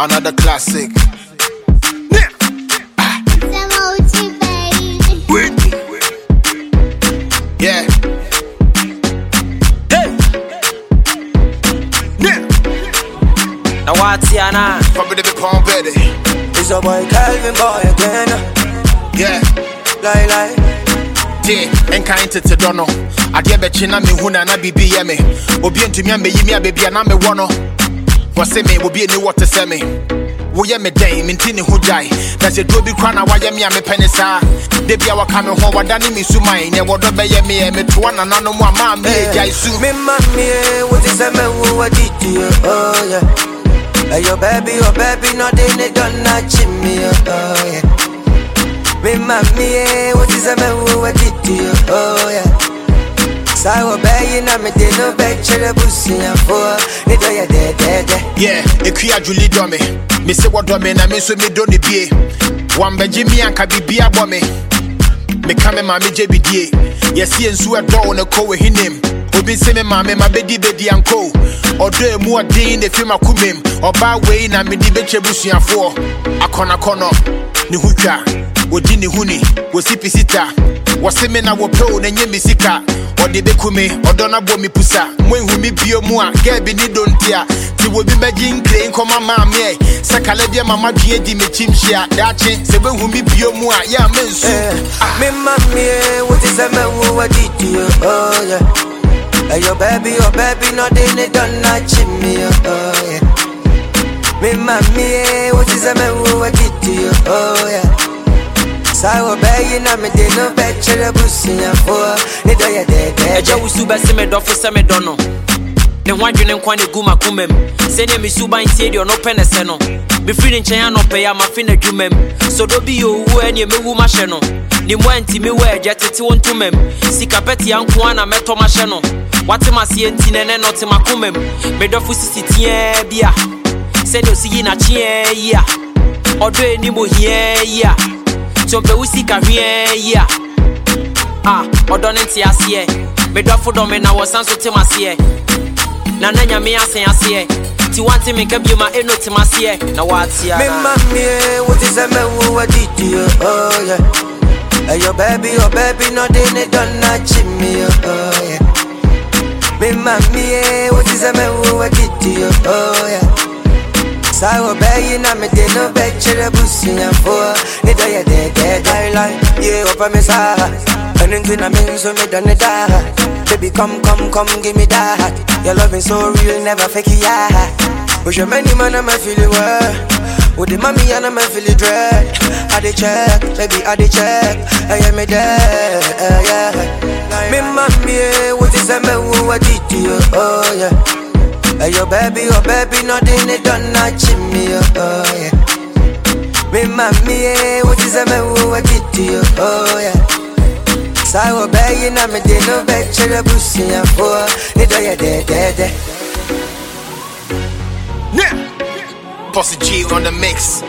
Another classic. Yeah. Hey. Yeah. Now what's your name? Probably the pound better. It's a boy Calvin boy again. Yeah. Lie lie. tie ɛnka ntete dɔ no adeɛ bɛkye na mehu na na biribi yɛ me obi ambɛyi me a baabi a na mewɔ no wɔse me obi ani wɔ te sɛ me woyɛ me dɛn menti ne ho gyae na sɛ duro bi kora na me a mepɛ ne saa da bia wɔka me ho wɔdane eh, me suman neɛ wɔdɔ bɛyɛ me ɛ metoa nananom a maa me agyae su Me mommy, what is a man who I did to you? Oh yeah. Hey, your baby, your baby, no they they don't not me. Oh, oh yeah. Me mommy, eh, what is a man who I na me de no back chere busi ya for. Ni do de de de. Yeah, ekua Julie dɔ me me se wɔdɔ me na me nso medɔ ne bie. Wambɛgye me anka biribia bɔ me. Meka me maame gye bidie yɛsie nsu ɛdɔ wo ne kɔ wɔ hinem obi se me maame ma bɛdi bɛdi anko ɔdɔ emu ɔden ne fi makomem ɔbaa wei na mede bɛkyɛ busuafoɔ akɔnakɔnɔ ne ho twa wɔdi ne ho ni wɔse me na wɔpɛ wo na nyɛ me sika ɔde bɛku me ɔdɔ no abɔ me pusa moahu me bio mu a gaa bi ne donti a nti wɔbi bɛgye nkre nkɔma maa meɛ sɛ kala deɛ mama dua di mekyim daakye sɛ bɛhu me bio mu a yɛ a mensu Eh, Me mommy, what is a man who I did to you? Oh yeah. Hey, your baby, your baby, no they they don't not me. Sawa bayi na me de no back chere busi ya for. Ni do ya de de. Ẹjẹ wusu bẹsẹ mi dọfo sẹ mi dọ no. Ne ho adwene nkwa ne gu makoma mu. Sɛnea me suban tie deɛ ɔno pɛ ne sɛ no. Mefiri ne nkyɛn anɔpɛ yi a mafe n'adwuma mu. Sɛ ɔdɔ bi yɛ owu ɛneɛ mewu mahyɛ no. Ne mu antimi wɔ agya tete wo ntoma mu. Sika pɛtea nko a na mɛtɔ mahyɛ no. Wate maseɛ nti nɛnɛ no te makoma mu. Me dɔfo sisi teaa bi a. Sɛnea osi yi n'akyeɛ yi a. Ɔdɔ anim ohia yi a. Tɔmpɛ wo sika hwea yi a. a ɔdɔ ne nte aseɛ medɔfo dɔ me na wɔsan so tem aseɛ na na nyame asen aseɛ nti wante menka bioma ɛno tem aseɛ na wɔatea Me mommy, what is a man who I did to you? Oh yeah. Hey, your baby, your baby, no they they don't not me. Oh Sawa bayi na me de no back chere busi ya for. Ni do ya de de de like yeah opa me sa. And into na so me done it da. Baby come come come give me that. Your loving so real, never fake yeah. But your many man I'm feeling well. With the mommy and I'm feeling dread. I dey check, baby I dey check. I am me uh, yeah. Me mommy, what is a man who I did to you? Oh yeah. Hey, your baby, your baby, no they they don't not me, oh yeah. Me mommy, eh, what is a man who I did to you? Oh yeah. Sawa bayi na me de no back chere busi ya for. Ni do ya de de de. Yeah. Posse G on the mix